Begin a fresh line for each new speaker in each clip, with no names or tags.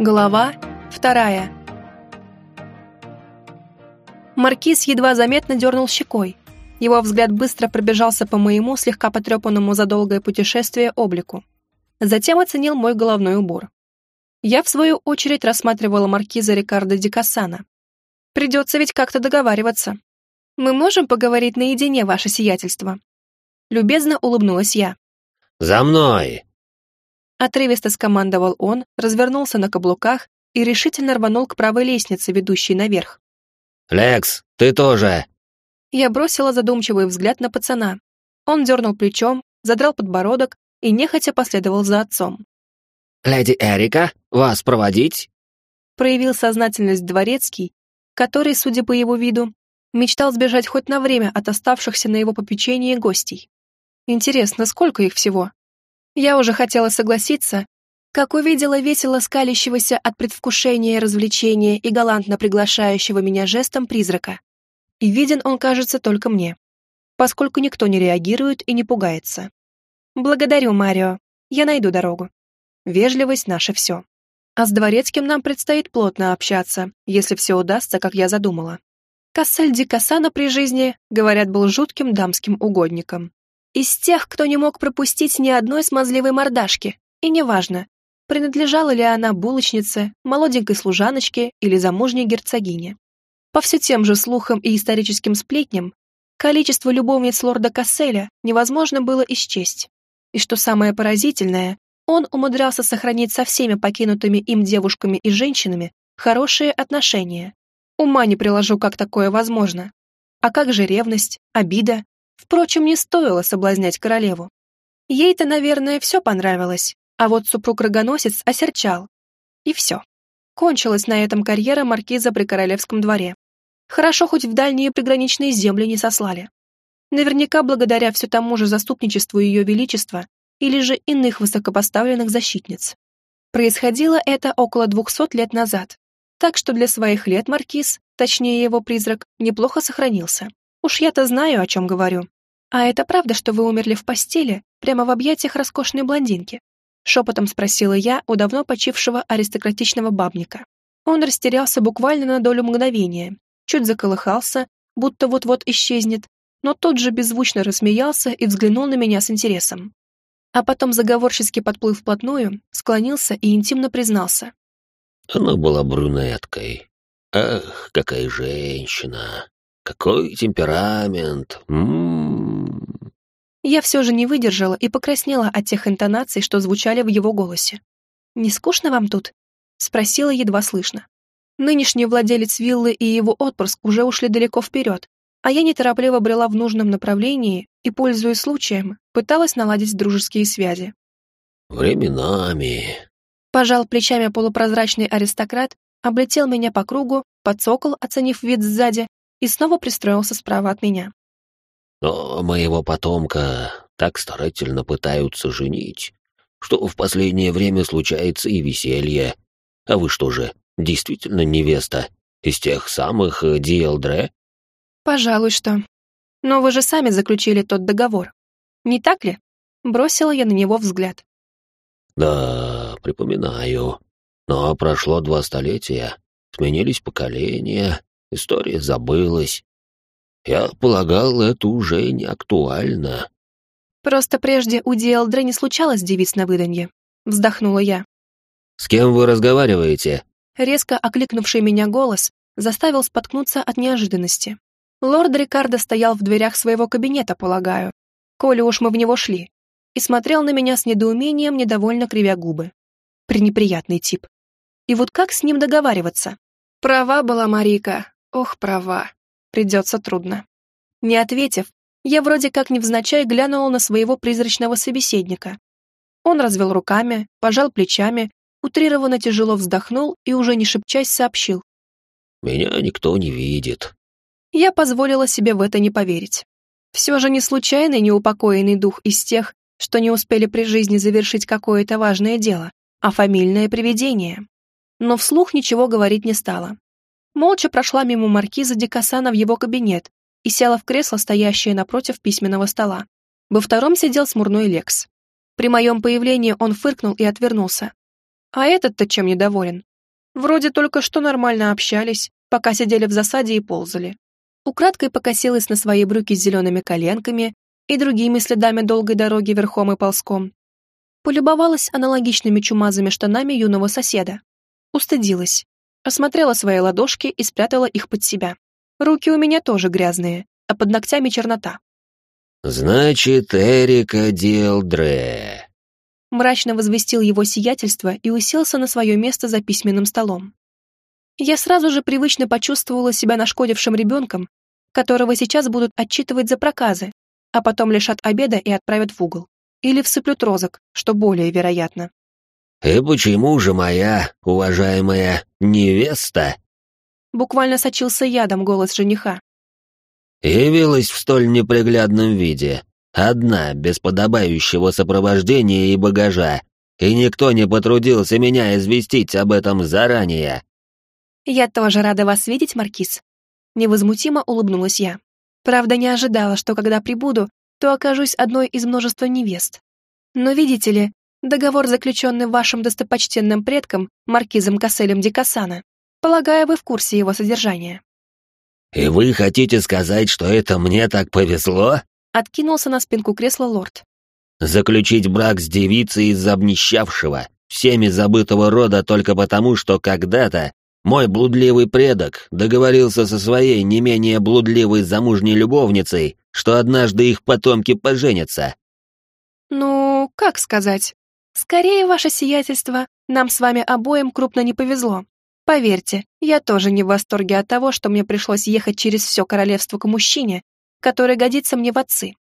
Глава вторая. Маркиз едва заметно дернул щекой. Его взгляд быстро пробежался по моему, слегка потрепанному за долгое путешествие, облику. Затем оценил мой головной убор. Я, в свою очередь, рассматривала маркиза Рикардо Дикасана. Придется ведь как-то договариваться. Мы можем поговорить наедине, ваше сиятельство?» Любезно улыбнулась я.
«За мной!»
Отрывисто скомандовал он, развернулся на каблуках и решительно рванул к правой лестнице, ведущей наверх.
«Лекс, ты тоже!»
Я бросила задумчивый взгляд на пацана. Он дернул плечом, задрал подбородок и нехотя последовал за отцом.
«Леди Эрика, вас проводить?»
Проявил сознательность дворецкий, который, судя по его виду, мечтал сбежать хоть на время от оставшихся на его попечении гостей. Интересно, сколько их всего? Я уже хотела согласиться, как увидела весело скалящегося от предвкушения развлечения и галантно приглашающего меня жестом призрака. И виден он, кажется, только мне, поскольку никто не реагирует и не пугается. «Благодарю, Марио. Я найду дорогу. Вежливость — наше все. А с дворецким нам предстоит плотно общаться, если все удастся, как я задумала. Кассель Ди Кассано при жизни, говорят, был жутким дамским угодником. Из тех, кто не мог пропустить ни одной смазливой мордашки, и неважно, принадлежала ли она булочнице, молоденькой служаночке или замужней герцогине. По все тем же слухам и историческим сплетням, количество любовниц лорда Касселя невозможно было исчесть. И что самое поразительное, он умудрялся сохранить со всеми покинутыми им девушками и женщинами хорошие отношения, Ума не приложу, как такое возможно. А как же ревность, обида? Впрочем, не стоило соблазнять королеву. Ей-то, наверное, все понравилось, а вот супруг-рогоносец осерчал. И все. Кончилась на этом карьера маркиза при королевском дворе. Хорошо, хоть в дальние приграничные земли не сослали. Наверняка благодаря все тому же заступничеству Ее Величества или же иных высокопоставленных защитниц. Происходило это около двухсот лет назад, так что для своих лет маркиз, точнее его призрак, неплохо сохранился. Уж я-то знаю, о чем говорю. А это правда, что вы умерли в постели, прямо в объятиях роскошной блондинки? Шепотом спросила я у давно почившего аристократичного бабника. Он растерялся буквально на долю мгновения, чуть заколыхался, будто вот-вот исчезнет, но тут же беззвучно рассмеялся и взглянул на меня с интересом. А потом, заговорчески подплыв вплотную, склонился и интимно признался.
Она была брюнеткой. Ах, какая женщина! Какой темперамент! М -м -м.
Я все же не выдержала и покраснела от тех интонаций, что звучали в его голосе. «Не скучно вам тут?» — спросила едва слышно. Нынешний владелец виллы и его отпрыск уже ушли далеко вперед, а я неторопливо брела в нужном направлении и, пользуясь случаем, пыталась наладить дружеские связи.
«Временами»,
Пожал плечами полупрозрачный аристократ, облетел меня по кругу, подсокол, оценив вид сзади, и снова пристроился справа от меня.
«Но моего потомка так старательно пытаются женить, что в последнее время случается и веселье. А вы что же, действительно невеста из тех самых Диэлдре?»
«Пожалуй, что. Но вы же сами заключили тот договор. Не так ли?» Бросила я на него взгляд.
Да, припоминаю. Но прошло два столетия, сменились поколения, история забылась. Я полагал, это уже не актуально.
Просто прежде у Диэлдре не случалось девиц на выданье. Вздохнула я.
«С кем вы разговариваете?»
Резко окликнувший меня голос заставил споткнуться от неожиданности. Лорд Рикардо стоял в дверях своего кабинета, полагаю. Коли уж мы в него шли и смотрел на меня с недоумением, недовольно кривя губы. Пренеприятный тип. И вот как с ним договариваться? Права была Марика. Ох, права. Придется трудно. Не ответив, я вроде как невзначай глянула на своего призрачного собеседника. Он развел руками, пожал плечами, утрированно тяжело вздохнул и уже не шепчась сообщил.
«Меня никто не видит».
Я позволила себе в это не поверить. Все же не случайный неупокоенный дух из тех, что не успели при жизни завершить какое-то важное дело, а фамильное привидение. Но вслух ничего говорить не стала. Молча прошла мимо маркиза Дикасана в его кабинет и села в кресло, стоящее напротив письменного стола. Во втором сидел смурной Лекс. При моем появлении он фыркнул и отвернулся. А этот-то чем недоволен? Вроде только что нормально общались, пока сидели в засаде и ползали. Украдкой покосилась на свои брюки с зелеными коленками и другими следами долгой дороги верхом и ползком. Полюбовалась аналогичными чумазыми штанами юного соседа. Устыдилась. Осмотрела свои ладошки и спрятала их под себя. Руки у меня тоже грязные, а под ногтями чернота.
«Значит, Эрика Диэлдре», —
мрачно возвестил его сиятельство и уселся на свое место за письменным столом. Я сразу же привычно почувствовала себя нашкодившим ребенком, которого сейчас будут отчитывать за проказы, а потом лишат обеда и отправят в угол. Или всыплют розок, что более вероятно.
«И почему же моя уважаемая невеста?»
Буквально сочился ядом голос жениха.
«Явилась в столь неприглядном виде, одна, без подобающего сопровождения и багажа, и никто не потрудился меня известить об этом заранее».
«Я тоже рада вас видеть, Маркиз». Невозмутимо улыбнулась я. Правда, не ожидала, что когда прибуду, то окажусь одной из множества невест. Но видите ли, договор, заключенный вашим достопочтенным предком, маркизом Касселем Дикасана, полагаю, вы в курсе его содержания.
«И вы хотите сказать, что это мне так повезло?»
Откинулся на спинку кресла лорд.
«Заключить брак с девицей из обнищавшего, всеми забытого рода только потому, что когда-то мой блудливый предок договорился со своей не менее блудливой замужней любовницей, что однажды их потомки поженятся.
Ну, как сказать? Скорее, ваше сиятельство, нам с вами обоим крупно не повезло. Поверьте, я тоже не в восторге от того, что мне пришлось ехать через все королевство к мужчине, который годится мне в отцы.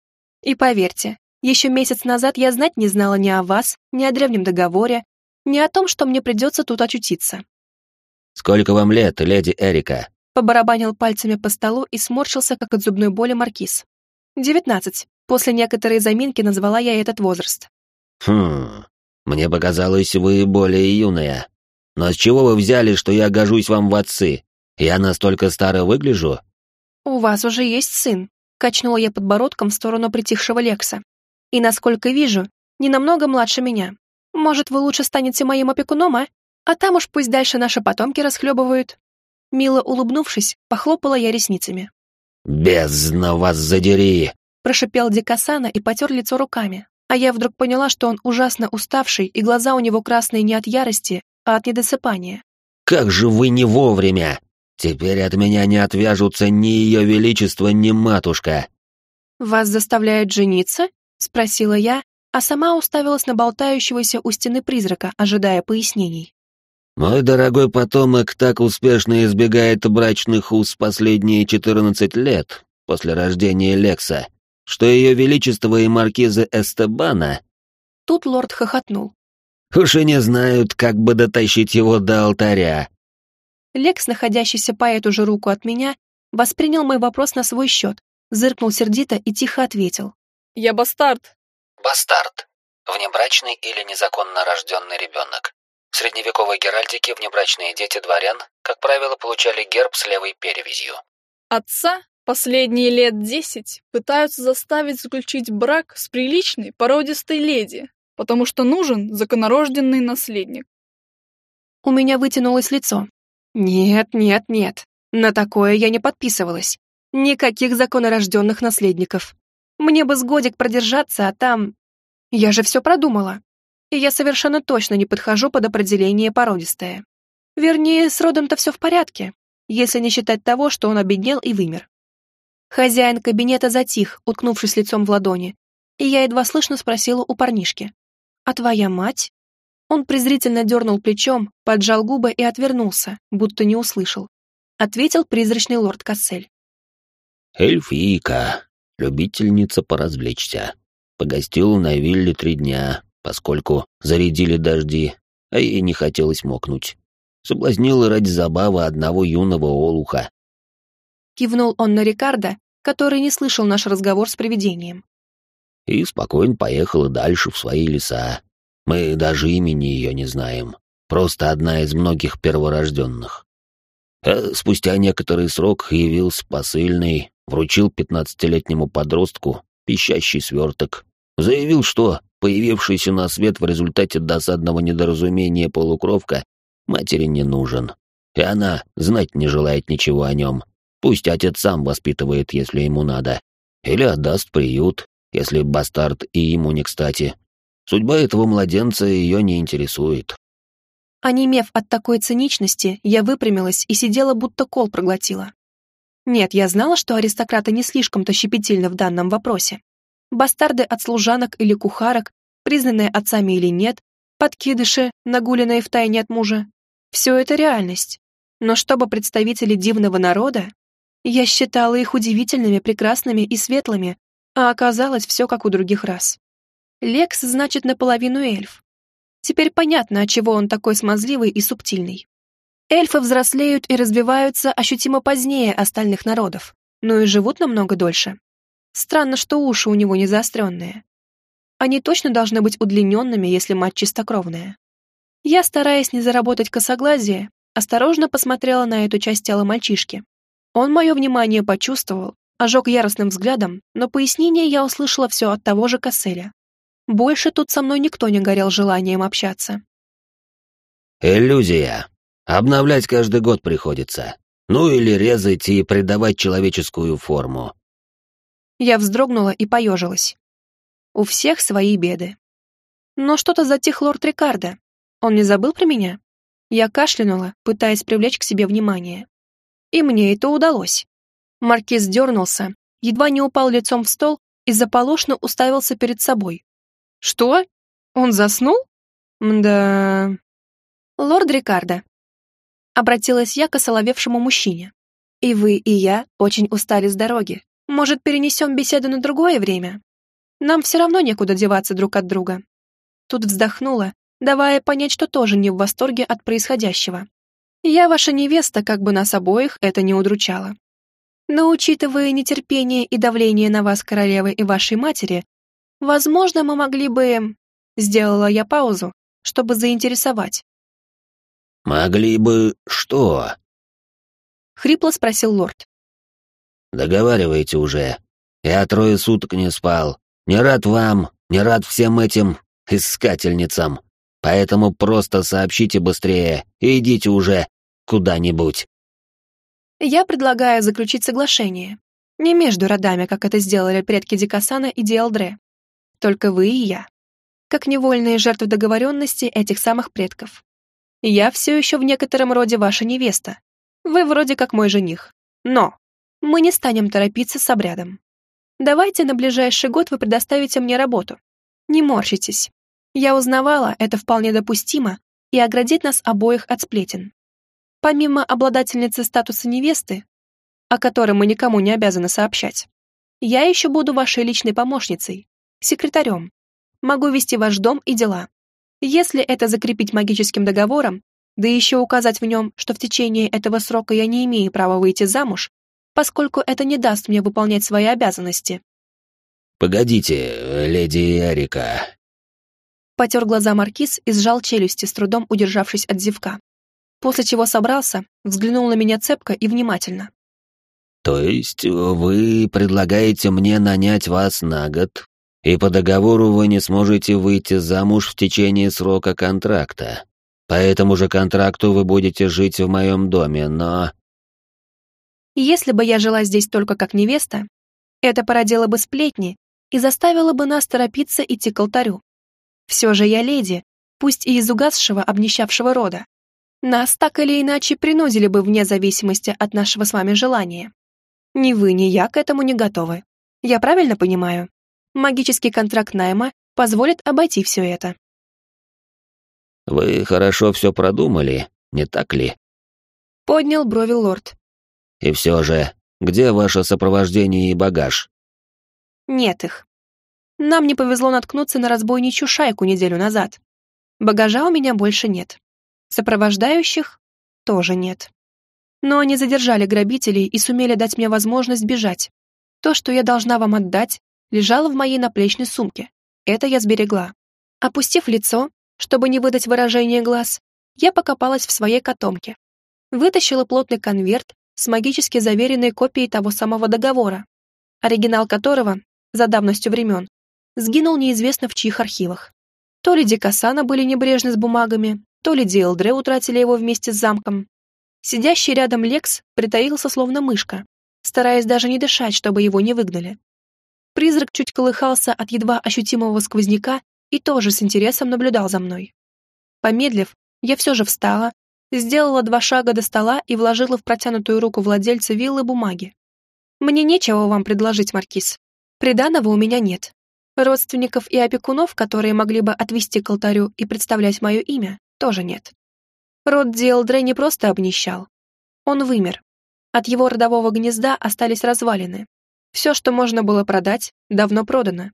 И поверьте, еще месяц назад я знать не знала ни о вас, ни о древнем договоре, ни о том, что мне придется тут очутиться.
«Сколько вам лет, леди Эрика?»
Побарабанил пальцами по столу и сморщился, как от зубной боли маркиз. «Девятнадцать». После некоторой заминки назвала я этот возраст.
«Хм, мне показалось, вы более юная. Но с чего вы взяли, что я гожусь вам в отцы? Я настолько старо выгляжу?»
«У вас уже есть сын», — качнула я подбородком в сторону притихшего Лекса. «И, насколько вижу, не намного младше меня. Может, вы лучше станете моим опекуном, а?» А там уж пусть дальше наши потомки расхлебывают. Мило улыбнувшись, похлопала я ресницами.
«Бездна вас задери!»
Прошипел Дикасана и потер лицо руками. А я вдруг поняла, что он ужасно уставший, и глаза у него красные не от ярости, а от недосыпания.
«Как же вы не вовремя! Теперь от меня не отвяжутся ни ее величество, ни матушка!»
«Вас заставляют жениться?» — спросила я, а сама уставилась на болтающегося у стены призрака, ожидая пояснений.
Мой дорогой потомок так успешно избегает брачных уз последние четырнадцать лет после рождения Лекса, что ее величество и маркиза Эстебана...
Тут лорд хохотнул.
Уж и не знают, как бы дотащить его до алтаря.
Лекс, находящийся по эту же руку от меня, воспринял мой вопрос на свой счет, зыркнул сердито и тихо ответил.
«Я бастард».
«Бастард. Внебрачный или незаконно рожденный ребенок. В средневековой геральдике внебрачные дети дворян, как правило, получали герб с левой перевязью.
Отца последние лет десять пытаются заставить заключить брак с приличной породистой леди, потому что нужен законорожденный наследник.
У меня вытянулось лицо. Нет, нет, нет. На такое я не подписывалась. Никаких законорожденных наследников. Мне бы с годик продержаться, а там... Я же все продумала и я совершенно точно не подхожу под определение породистое. Вернее, с родом-то все в порядке, если не считать того, что он обеднел и вымер. Хозяин кабинета затих, уткнувшись лицом в ладони, и я едва слышно спросила у парнишки. «А твоя мать?» Он презрительно дернул плечом, поджал губы и отвернулся, будто не услышал. Ответил призрачный лорд Кассель.
«Эльфийка, любительница поразвлечься. Погостил на вилле три дня, поскольку зарядили дожди, а ей не хотелось мокнуть. Соблазнила ради забавы одного юного олуха.
Кивнул он на Рикардо, который не слышал наш разговор с привидением.
И спокойно поехала дальше в свои леса. Мы даже имени ее не знаем. Просто одна из многих перворожденных. А спустя некоторый срок явился посыльный, вручил пятнадцатилетнему подростку пищащий сверток. Заявил, что появившийся на свет в результате досадного недоразумения полукровка, матери не нужен. И она знать не желает ничего о нем. Пусть отец сам воспитывает, если ему надо. Или отдаст приют, если бастард и ему не кстати. Судьба этого младенца ее не интересует.
Онемев от такой циничности, я выпрямилась и сидела, будто кол проглотила. Нет, я знала, что аристократы не слишком-то щепетильны в данном вопросе. Бастарды от служанок или кухарок, признанные отцами или нет, подкидыши, нагуленные втайне от мужа. Все это реальность. Но чтобы представители дивного народа, я считала их удивительными, прекрасными и светлыми, а оказалось все как у других рас. Лекс значит наполовину эльф. Теперь понятно, отчего он такой смазливый и субтильный. Эльфы взрослеют и развиваются ощутимо позднее остальных народов, но и живут намного дольше. Странно, что уши у него не заостренные. Они точно должны быть удлиненными, если мать чистокровная. Я, стараясь не заработать косоглазие, осторожно посмотрела на эту часть тела мальчишки. Он мое внимание почувствовал, ожег яростным взглядом, но пояснение я услышала все от того же Касселя. Больше тут со мной никто не горел желанием общаться.
«Иллюзия. Обновлять каждый год приходится. Ну или резать и придавать человеческую форму».
Я вздрогнула и поежилась. У всех свои беды. Но что-то затих лорд Рикардо. Он не забыл про меня? Я кашлянула, пытаясь привлечь к себе внимание. И мне это удалось. Маркиз дернулся, едва не упал лицом в стол и заполошно уставился перед собой. «Что? Он заснул? Да...» «Лорд Рикардо», — обратилась я к осоловевшему мужчине. «И вы, и я очень устали с дороги. Может, перенесем беседу на другое время? Нам все равно некуда деваться друг от друга». Тут вздохнула, давая понять, что тоже не в восторге от происходящего. Я ваша невеста, как бы нас обоих это не удручало. Но учитывая нетерпение и давление на вас королевы и вашей матери, возможно, мы могли бы... Сделала я паузу, чтобы заинтересовать.
«Могли бы что?»
Хрипло спросил лорд.
«Договаривайте уже. Я трое суток не спал. Не рад вам, не рад всем этим искательницам. Поэтому просто сообщите быстрее и идите уже куда-нибудь.
Я предлагаю заключить соглашение. Не между родами, как это сделали предки Дикасана и Диалдре. Только вы и я. Как невольные жертвы договоренности этих самых предков. Я все еще в некотором роде ваша невеста. Вы вроде как мой жених. Но мы не станем торопиться с обрядом. Давайте на ближайший год вы предоставите мне работу. Не морщитесь. Я узнавала, это вполне допустимо, и оградит нас обоих от сплетен. Помимо обладательницы статуса невесты, о которой мы никому не обязаны сообщать, я еще буду вашей личной помощницей, секретарем. Могу вести ваш дом и дела. Если это закрепить магическим договором, да еще указать в нем, что в течение этого срока я не имею права выйти замуж, поскольку это не даст мне выполнять свои обязанности.
«Погодите, леди Эрика,
Потер глаза маркиз и сжал челюсти, с трудом удержавшись от зевка. После чего собрался, взглянул на меня цепко и внимательно.
«То есть вы предлагаете мне нанять вас на год, и по договору вы не сможете выйти замуж в течение срока контракта. По этому же контракту вы будете жить в моем доме, но...»
Если бы я жила здесь только как невеста, это породило бы сплетни и заставило бы нас торопиться идти к алтарю. Все же я леди, пусть и из угасшего, обнищавшего рода. Нас так или иначе принудили бы вне зависимости от нашего с вами желания. Ни вы, ни я к этому не готовы. Я правильно понимаю? Магический контракт найма позволит обойти все это.
Вы хорошо все продумали, не так ли?
Поднял брови лорд.
И все же, где ваше сопровождение и багаж?
Нет их. Нам не повезло наткнуться на разбойничью шайку неделю назад. Багажа у меня больше нет. Сопровождающих тоже нет. Но они задержали грабителей и сумели дать мне возможность бежать. То, что я должна вам отдать, лежало в моей наплечной сумке. Это я сберегла. Опустив лицо, чтобы не выдать выражение глаз, я покопалась в своей котомке. Вытащила плотный конверт с магически заверенной копией того самого договора, оригинал которого, за давностью времен, сгинул неизвестно в чьих архивах. То ли Дикасана были небрежны с бумагами, то ли Диэлдре утратили его вместе с замком. Сидящий рядом Лекс притаился словно мышка, стараясь даже не дышать, чтобы его не выгнали. Призрак чуть колыхался от едва ощутимого сквозняка и тоже с интересом наблюдал за мной. Помедлив, я все же встала, сделала два шага до стола и вложила в протянутую руку владельца виллы бумаги. «Мне нечего вам предложить, Маркиз. Приданого у меня нет. Родственников и опекунов, которые могли бы отвести к алтарю и представлять мое имя, тоже нет. Род Диэлдре не просто обнищал. Он вымер. От его родового гнезда остались развалины. Все, что можно было продать, давно продано.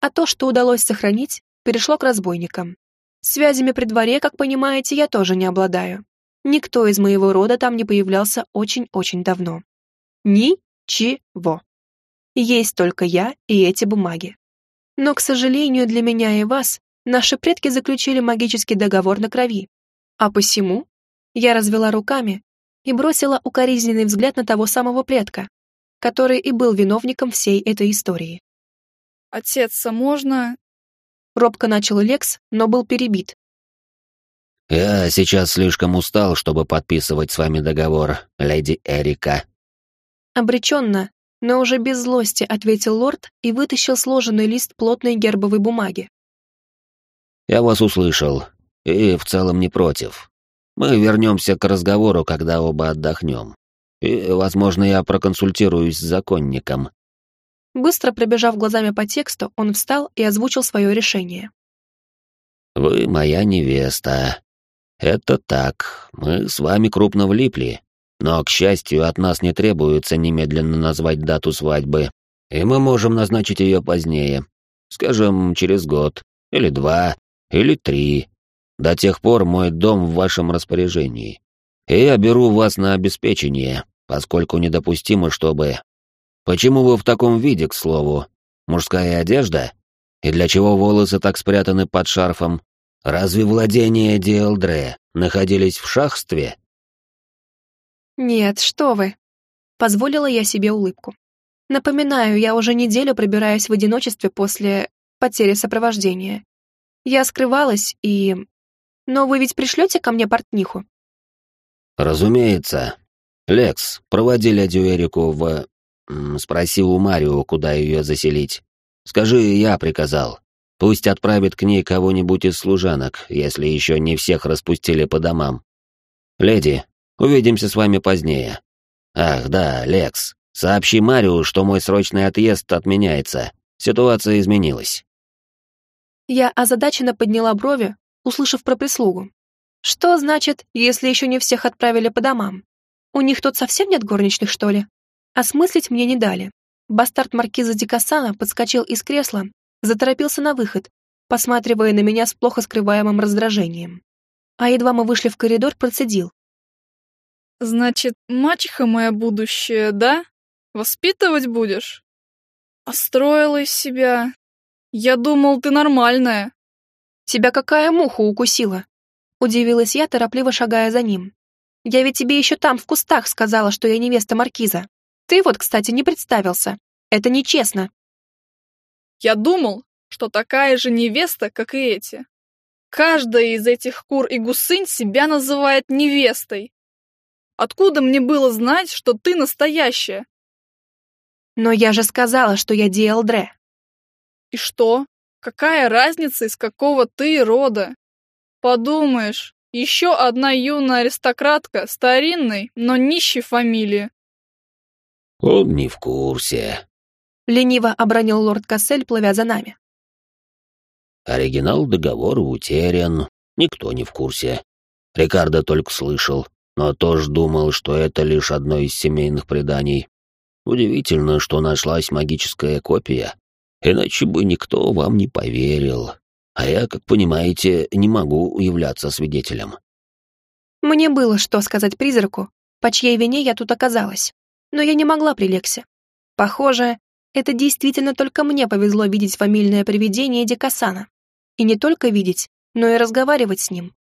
А то, что удалось сохранить, перешло к разбойникам. Связями при дворе, как понимаете, я тоже не обладаю. Никто из моего рода там не появлялся очень-очень давно. Ничего. Есть только я и эти бумаги. Но, к сожалению, для меня и вас наши предки заключили магический договор на крови. А посему я развела руками и бросила укоризненный взгляд на того самого предка, который и был виновником всей этой истории.
«Отец, а можно...»
Робко начал Лекс, но был перебит.
«Я сейчас слишком устал, чтобы подписывать с вами договор, леди Эрика».
Обреченно, но уже без злости ответил лорд и вытащил сложенный лист плотной гербовой бумаги.
«Я вас услышал, и в целом не против. Мы вернемся к разговору, когда оба отдохнем. И, возможно, я проконсультируюсь с законником».
Быстро пробежав глазами по тексту, он встал и озвучил свое решение.
«Вы моя невеста. Это так, мы с вами крупно влипли, но, к счастью, от нас не требуется немедленно назвать дату свадьбы, и мы можем назначить ее позднее, скажем, через год, или два, или три. До тех пор мой дом в вашем распоряжении. И я беру вас на обеспечение, поскольку недопустимо, чтобы... Почему вы в таком виде, к слову? Мужская одежда? И для чего волосы так спрятаны под шарфом? Разве владения Диэлдре находились в шахстве?
«Нет, что вы!» Позволила я себе улыбку. Напоминаю, я уже неделю пробираюсь в одиночестве после потери сопровождения. Я скрывалась и... Но вы ведь пришлете ко мне портниху?
Разумеется. Лекс, проводи леди Эрику в... Спроси у Марио, куда ее заселить. Скажи, я приказал. Пусть отправит к ней кого-нибудь из служанок, если еще не всех распустили по домам. Леди, Увидимся с вами позднее. Ах, да, Лекс, сообщи Марио, что мой срочный отъезд отменяется. Ситуация изменилась.
Я озадаченно подняла брови, услышав про прислугу. Что значит, если еще не всех отправили по домам? У них тут совсем нет горничных, что ли? Осмыслить мне не дали. Бастард маркиза Дикасана подскочил из кресла, заторопился на выход, посматривая на меня с плохо скрываемым раздражением. А едва мы вышли в коридор, процедил.
Значит, мачеха моя будущая, да? Воспитывать будешь? Остроила из себя. Я думал, ты нормальная.
Тебя какая муха укусила? Удивилась я, торопливо шагая за ним. Я ведь тебе еще там, в кустах, сказала, что я невеста маркиза. Ты вот, кстати, не представился. Это нечестно.
Я думал, что такая же невеста, как и эти. Каждая из этих кур и гусынь себя называет невестой. Откуда мне было знать, что ты настоящая?
Но я же сказала, что я Диэлдре.
И что? Какая разница, из какого ты рода? Подумаешь, еще одна юная аристократка старинной, но нищей фамилии.
Он не в курсе.
Лениво обронил лорд Кассель, плывя за нами.
Оригинал договора утерян, никто не в курсе. Рикардо только слышал но тоже думал, что это лишь одно из семейных преданий. Удивительно, что нашлась магическая копия, иначе бы никто вам не поверил. А я, как понимаете, не могу являться свидетелем.
Мне было что сказать призраку, по чьей вине я тут оказалась, но я не могла при Лексе. Похоже, это действительно только мне повезло видеть фамильное привидение Дикасана. И не только видеть, но и разговаривать с ним.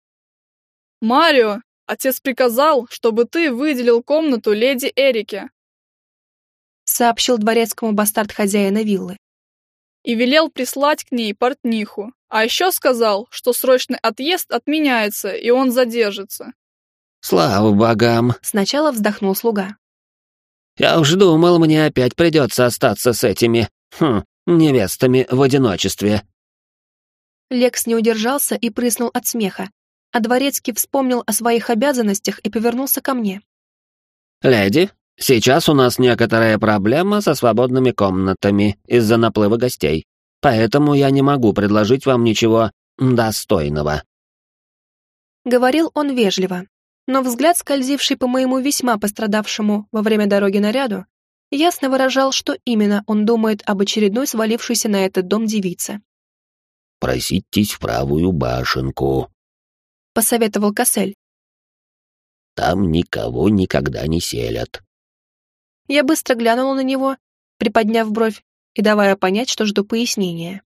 «Марио, Отец приказал, чтобы ты выделил комнату леди Эрике»,
сообщил дворецкому бастард хозяина виллы.
И велел прислать к ней портниху. А еще сказал, что срочный отъезд отменяется, и он задержится.
«Слава богам!»
— сначала вздохнул слуга.
«Я уж думал, мне опять придется остаться с этими, хм, невестами в одиночестве».
Лекс не удержался и прыснул от смеха, а Дворецкий вспомнил о своих обязанностях и повернулся ко мне.
«Леди, сейчас у нас некоторая проблема со свободными комнатами из-за наплыва гостей, поэтому я не могу предложить вам ничего достойного».
Говорил он вежливо, но взгляд, скользивший по моему весьма пострадавшему во время дороги наряду, ясно выражал, что именно он думает об очередной свалившейся на этот дом девице.
«Проситесь в правую башенку», —
посоветовал Кассель.
«Там никого никогда не селят».
Я быстро глянула на него, приподняв бровь и давая понять, что жду пояснения.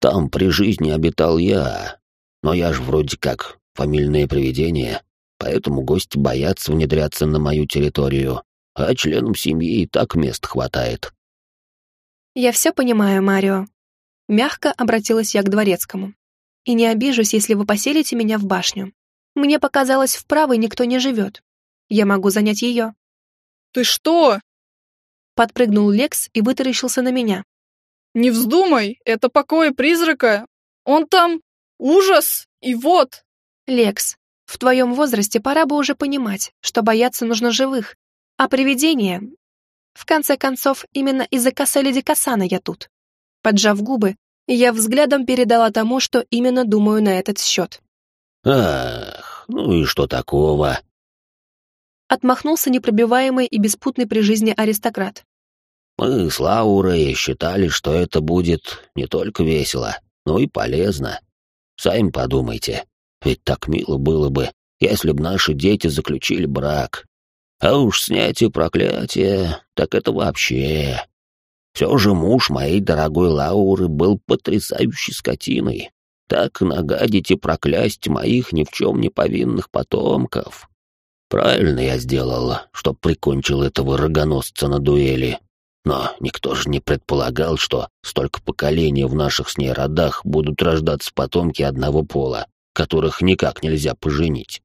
«Там при жизни обитал я, но я ж вроде как фамильное привидение, поэтому гости боятся внедряться на мою территорию, а членам семьи и так мест хватает.
«Я все понимаю, Марио», — мягко обратилась я к дворецкому. «И не обижусь, если вы поселите меня в башню. Мне показалось, в правой никто не живет. Я могу занять ее».
«Ты что?»
Подпрыгнул Лекс и вытаращился на меня.
«Не вздумай, это покой призрака. Он там ужас, и вот...»
«Лекс, в твоем возрасте пора бы уже понимать, что бояться нужно живых, а привидения... В конце концов, именно из-за Касселя Касана я тут. Поджав губы, я взглядом передала тому, что именно думаю на этот счет.
«Ах, ну и что такого?»
Отмахнулся непробиваемый и беспутный при жизни аристократ.
«Мы с Лаурой считали, что это будет не только весело, но и полезно. Сами подумайте, ведь так мило было бы, если б наши дети заключили брак. А уж снятие проклятия, так это вообще. Все же муж моей дорогой Лауры был потрясающей скотиной. Так нагадить и проклясть моих ни в чем не повинных потомков. Правильно я сделал, что прикончил этого рогоносца на дуэли. Но никто же не предполагал, что столько поколений в наших с ней родах будут рождаться потомки одного пола которых никак нельзя поженить.